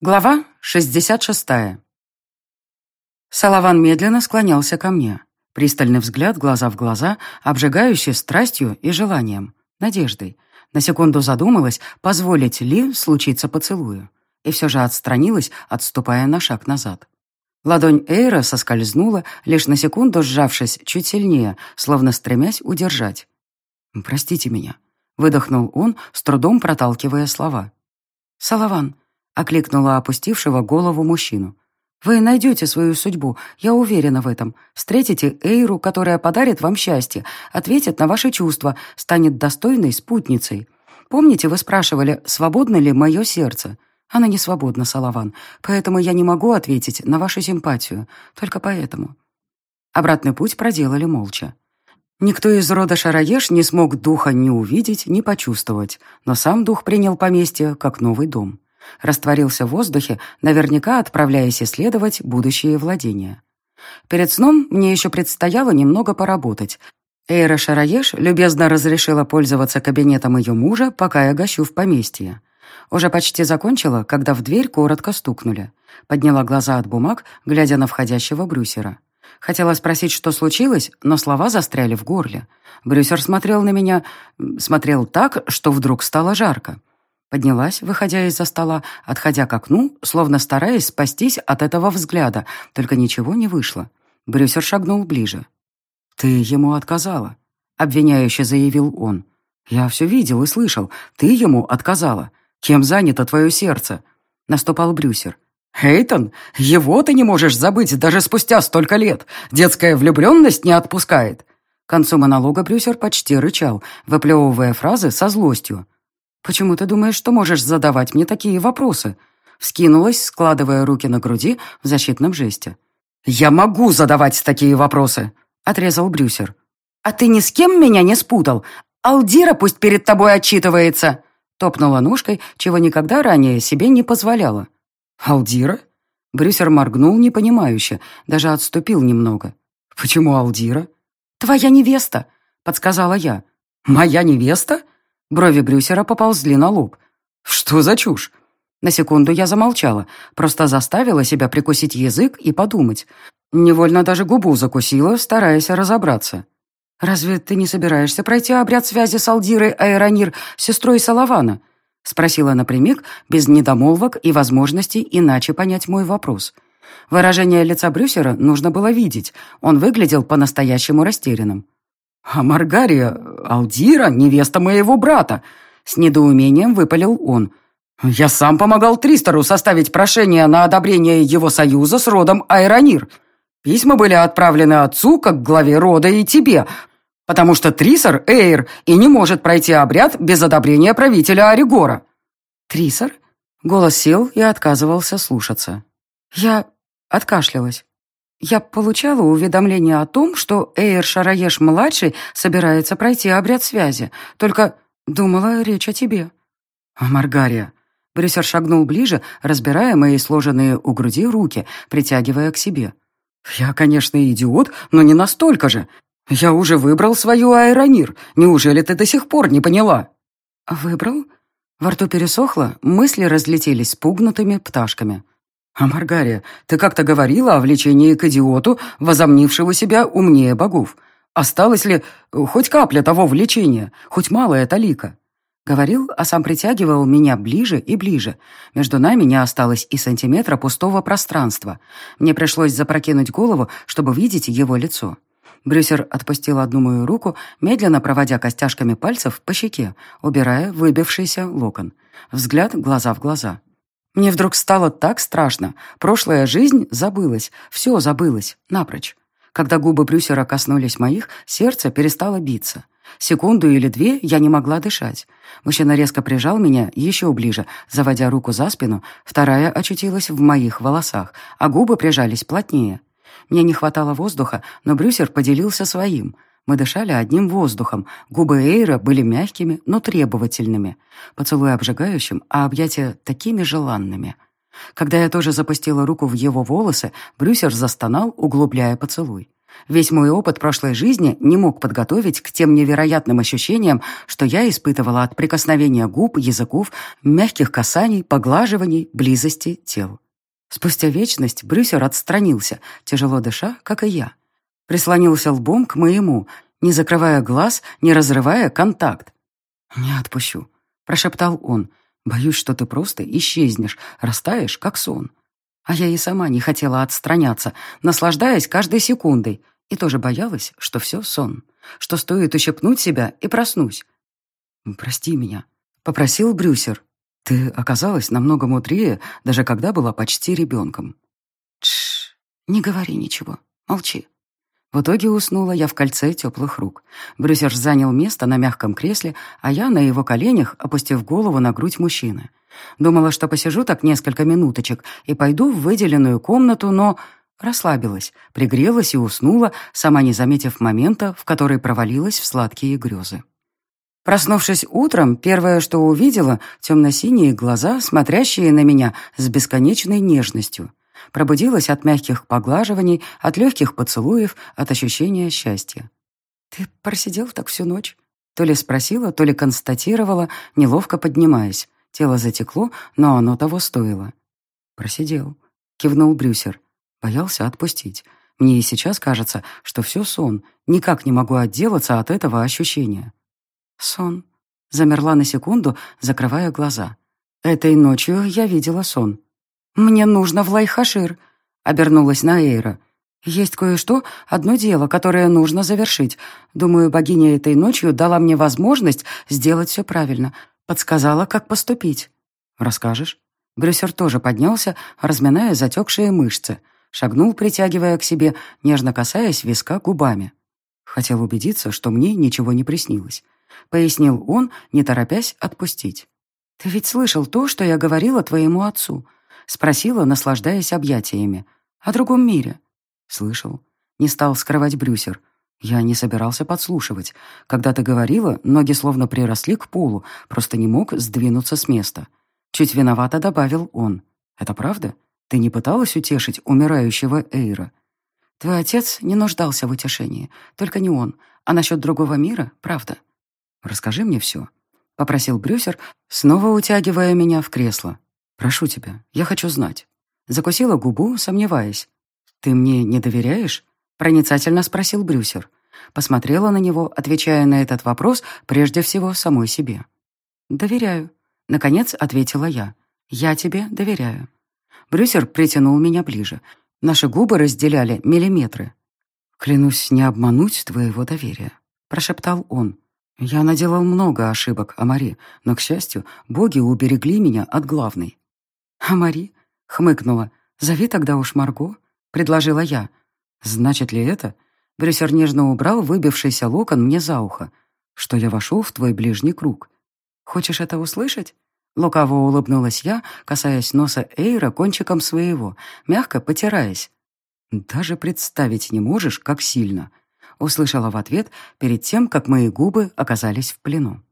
Глава 66. Салаван медленно склонялся ко мне. Пристальный взгляд, глаза в глаза, обжигающий страстью и желанием, надеждой. На секунду задумалась, позволить ли случиться поцелую. И все же отстранилась, отступая на шаг назад. Ладонь Эйра соскользнула, лишь на секунду сжавшись чуть сильнее, словно стремясь удержать. «Простите меня», — выдохнул он, с трудом проталкивая слова. «Салаван», — окликнула опустившего голову мужчину. «Вы найдете свою судьбу, я уверена в этом. Встретите Эйру, которая подарит вам счастье, ответит на ваши чувства, станет достойной спутницей. Помните, вы спрашивали, свободно ли мое сердце? Оно не свободно, Салаван, поэтому я не могу ответить на вашу симпатию. Только поэтому». Обратный путь проделали молча. Никто из рода Шараеш не смог духа ни увидеть, ни почувствовать, но сам дух принял поместье как новый дом. Растворился в воздухе, наверняка отправляясь исследовать будущие владения. Перед сном мне еще предстояло немного поработать. Эйра Шараеш любезно разрешила пользоваться кабинетом ее мужа, пока я гощу в поместье. Уже почти закончила, когда в дверь коротко стукнули. Подняла глаза от бумаг, глядя на входящего Брюсера. Хотела спросить, что случилось, но слова застряли в горле. Брюсер смотрел на меня, смотрел так, что вдруг стало жарко. Поднялась, выходя из-за стола, отходя к окну, словно стараясь спастись от этого взгляда, только ничего не вышло. Брюсер шагнул ближе. «Ты ему отказала», — обвиняюще заявил он. «Я все видел и слышал. Ты ему отказала. Кем занято твое сердце?» Наступал Брюсер. «Эйтон, его ты не можешь забыть даже спустя столько лет. Детская влюбленность не отпускает». К концу монолога Брюсер почти рычал, выплевывая фразы со злостью. «Почему ты думаешь, что можешь задавать мне такие вопросы?» Вскинулась, складывая руки на груди в защитном жесте. «Я могу задавать такие вопросы!» — отрезал Брюсер. «А ты ни с кем меня не спутал? Алдира пусть перед тобой отчитывается!» Топнула ножкой, чего никогда ранее себе не позволяла. «Алдира?» Брюсер моргнул непонимающе, даже отступил немного. «Почему Алдира?» «Твоя невеста», — подсказала я. «Моя невеста?» Брови Брюсера поползли на лоб. «Что за чушь?» На секунду я замолчала, просто заставила себя прикусить язык и подумать. Невольно даже губу закусила, стараясь разобраться. «Разве ты не собираешься пройти обряд связи с Алдирой Аэронир, сестрой Салавана?» Спросила напрямик, без недомолвок и возможности иначе понять мой вопрос. Выражение лица Брюсера нужно было видеть. Он выглядел по-настоящему растерянным. «А Маргария, Алдира, невеста моего брата!» С недоумением выпалил он. «Я сам помогал Тристору составить прошение на одобрение его союза с родом Айронир. Письма были отправлены отцу, как главе рода, и тебе, потому что Трисор — Эйр и не может пройти обряд без одобрения правителя Оригора». «Трисор?» Голос сел и отказывался слушаться. Я откашлялась. Я получала уведомление о том, что Эйр Шараеш-младший собирается пройти обряд связи, только думала речь о тебе. А Маргария? Брюсер шагнул ближе, разбирая мои сложенные у груди руки, притягивая к себе. «Я, конечно, идиот, но не настолько же. Я уже выбрал свою аэронир. Неужели ты до сих пор не поняла?» «Выбрал?» Во рту пересохло, мысли разлетелись спугнутыми пташками. «А, Маргария, ты как-то говорила о влечении к идиоту, возомнившего себя умнее богов. Осталось ли хоть капля того влечения, хоть малая талика?» Говорил, а сам притягивал меня ближе и ближе. Между нами не осталось и сантиметра пустого пространства. Мне пришлось запрокинуть голову, чтобы видеть его лицо. Брюсер отпустил одну мою руку, медленно проводя костяшками пальцев по щеке, убирая выбившийся локон. Взгляд глаза в глаза. Мне вдруг стало так страшно. Прошлая жизнь забылась, все забылось, напрочь. Когда губы Брюсера коснулись моих, сердце перестало биться. Секунду или две я не могла дышать. Мужчина резко прижал меня еще ближе, заводя руку за спину, вторая очутилась в моих волосах, а губы прижались плотнее. Мне не хватало воздуха, но Брюсер поделился своим — мы дышали одним воздухом. Губы Эйра были мягкими, но требовательными. Поцелуй обжигающим, а объятия такими желанными. Когда я тоже запустила руку в его волосы, Брюсер застонал, углубляя поцелуй. Весь мой опыт прошлой жизни не мог подготовить к тем невероятным ощущениям, что я испытывала от прикосновения губ, языков, мягких касаний, поглаживаний, близости тел. Спустя вечность Брюсер отстранился, тяжело дыша, как и я. Прислонился лбом к моему, не закрывая глаз, не разрывая контакт. «Не отпущу», — прошептал он. «Боюсь, что ты просто исчезнешь, растаешь, как сон». А я и сама не хотела отстраняться, наслаждаясь каждой секундой, и тоже боялась, что все сон, что стоит ущипнуть себя и проснусь. «Прости меня», — попросил Брюсер. «Ты оказалась намного мудрее, даже когда была почти ребенком». «Тш, не говори ничего, молчи». В итоге уснула я в кольце теплых рук. Брюсер занял место на мягком кресле, а я на его коленях, опустив голову на грудь мужчины. Думала, что посижу так несколько минуточек и пойду в выделенную комнату, но расслабилась, пригрелась и уснула, сама не заметив момента, в который провалилась в сладкие грезы. Проснувшись утром, первое, что увидела, темно-синие глаза, смотрящие на меня с бесконечной нежностью. Пробудилась от мягких поглаживаний, от легких поцелуев, от ощущения счастья. «Ты просидел так всю ночь?» То ли спросила, то ли констатировала, неловко поднимаясь. Тело затекло, но оно того стоило. «Просидел», — кивнул Брюсер. Боялся отпустить. Мне и сейчас кажется, что все сон. Никак не могу отделаться от этого ощущения. Сон. Замерла на секунду, закрывая глаза. Этой ночью я видела сон. «Мне нужно в Лайхашир», — обернулась на Эйра. «Есть кое-что, одно дело, которое нужно завершить. Думаю, богиня этой ночью дала мне возможность сделать все правильно. Подсказала, как поступить. Расскажешь? Брюсер тоже поднялся, разминая затекшие мышцы. Шагнул, притягивая к себе, нежно касаясь виска губами. Хотел убедиться, что мне ничего не приснилось. Пояснил он, не торопясь отпустить. «Ты ведь слышал то, что я говорила твоему отцу?» Спросила, наслаждаясь объятиями. «О другом мире?» «Слышал». Не стал скрывать Брюсер. Я не собирался подслушивать. Когда ты говорила, ноги словно приросли к полу, просто не мог сдвинуться с места. Чуть виновато добавил он. Это правда? Ты не пыталась утешить умирающего Эйра? Твой отец не нуждался в утешении, только не он. А насчет другого мира, правда. Расскажи мне все. Попросил Брюсер, снова утягивая меня в кресло. Прошу тебя, я хочу знать. Закусила губу, сомневаясь. Ты мне не доверяешь? Проницательно спросил Брюсер. Посмотрела на него, отвечая на этот вопрос прежде всего самой себе. «Доверяю», — наконец ответила я. «Я тебе доверяю». Брюсер притянул меня ближе. Наши губы разделяли миллиметры. «Клянусь не обмануть твоего доверия», — прошептал он. «Я наделал много ошибок, Амари, но, к счастью, боги уберегли меня от главной». «Амари?» — хмыкнула. «Зови тогда уж Марго», — предложила я. «Значит ли это?» Брюсер нежно убрал выбившийся локон мне за ухо, что я вошел в твой ближний круг. «Хочешь это услышать?» Лукаво улыбнулась я, касаясь носа Эйра кончиком своего, мягко потираясь. «Даже представить не можешь, как сильно!» Услышала в ответ перед тем, как мои губы оказались в плену.